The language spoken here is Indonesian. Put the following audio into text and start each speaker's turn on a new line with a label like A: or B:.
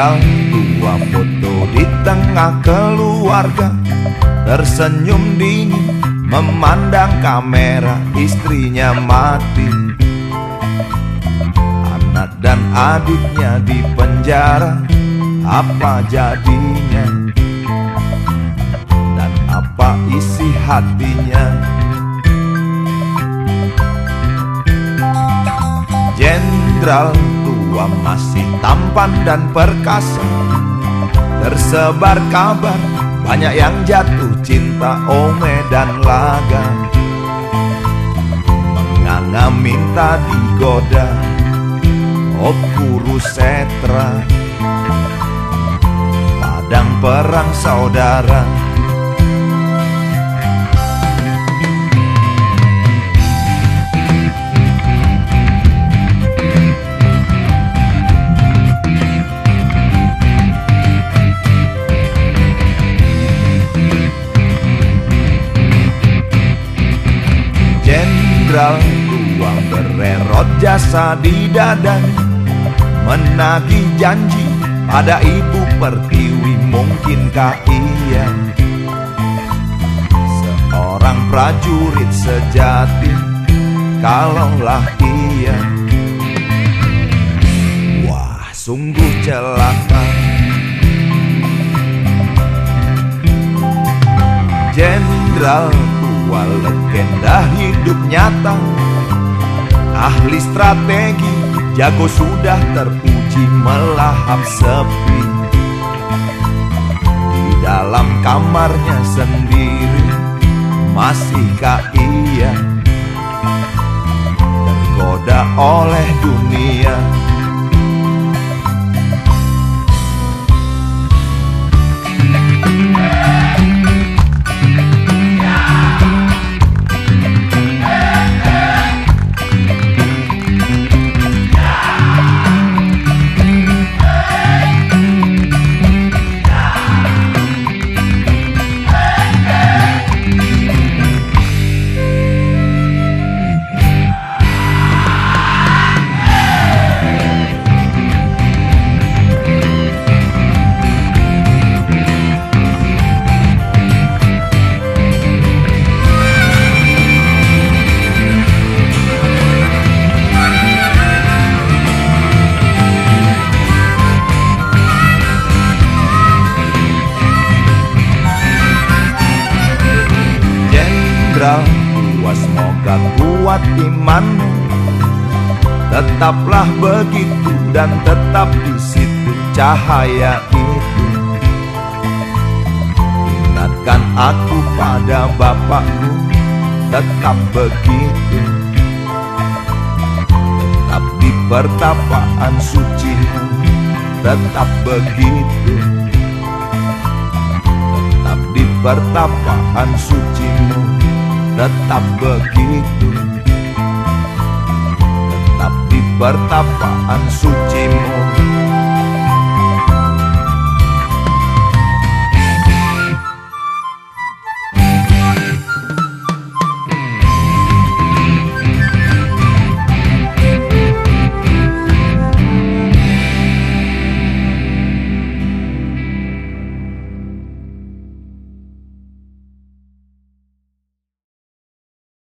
A: Jenderal tua foto di tengah keluarga. Tersenyum dingin memandang kamera istrinya mati. Anak dan adiknya di penjara apa jadinya? Dan apa isi hatinya? Jenderal tua masih tampan dan perkasa. Tersebar kabar banyak yang jatuh cinta Ome dan Laga. Menganga minta digoda Oh Setra Padang perang saudara Jenderal tua bererot jasa di dadanya Menagih janji pada ibu pertiwi mungkinkah ia Seorang prajurit sejati Kalaulah ia Wah sungguh celaka. Jenderal tua legenda hidup nyata. Ahli strategi jago sudah terpuji melahap sepi. Di dalam kamarnya sendiri Masihkah ia Tergoda oleh dunia Jenderal tua semoga kuat imanmu Tetaplah begitu dan tetap di situ cahaya itu. Ingatkan aku pada bapakku Tetap begitu. Tetap di pertapaan sucimu Tetap begitu. Tetap di pertapaan sucimu Tetap begitu. Tetap di pertapaan sucimu